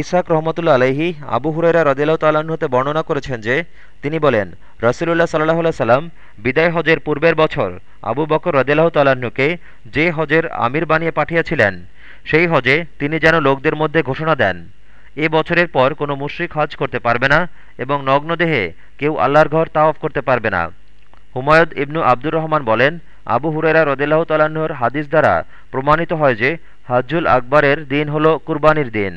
ইসাক রহমতুল্লা আলহি আবু হুরেরা রদিল্লাহ তাল্লাহ্ন হতে বর্ণনা করেছেন যে, তিনি বলেন, রসুলুল্লাহ সাল্লাহ সাল্লাম বিদায় হজের পূর্বের বছর আবু বকর রদিল্লাহ তাল্লাহ্নকে যে হজের আমির বানিয়ে পাঠিয়েছিলেন, সেই হজে তিনি যেন লোকদের মধ্যে ঘোষণা দেন। এ বছরের পর কোনো মুশ্রিক হজ করতে পারবে না এবং নগ্ন দেহে কেউ আল্লাহর ঘর তাওয়াফ করতে পারবে না। হুমায়ুদ ইবনু আব্দুর রহমান বলেন, আবু হুরেরা রদিল্লাহ তাল্লাহ্নর হাদিস দ্বারা প্রমাণিত হয় যে হাজুল আকবরের দিন হল কুরবানির দিন।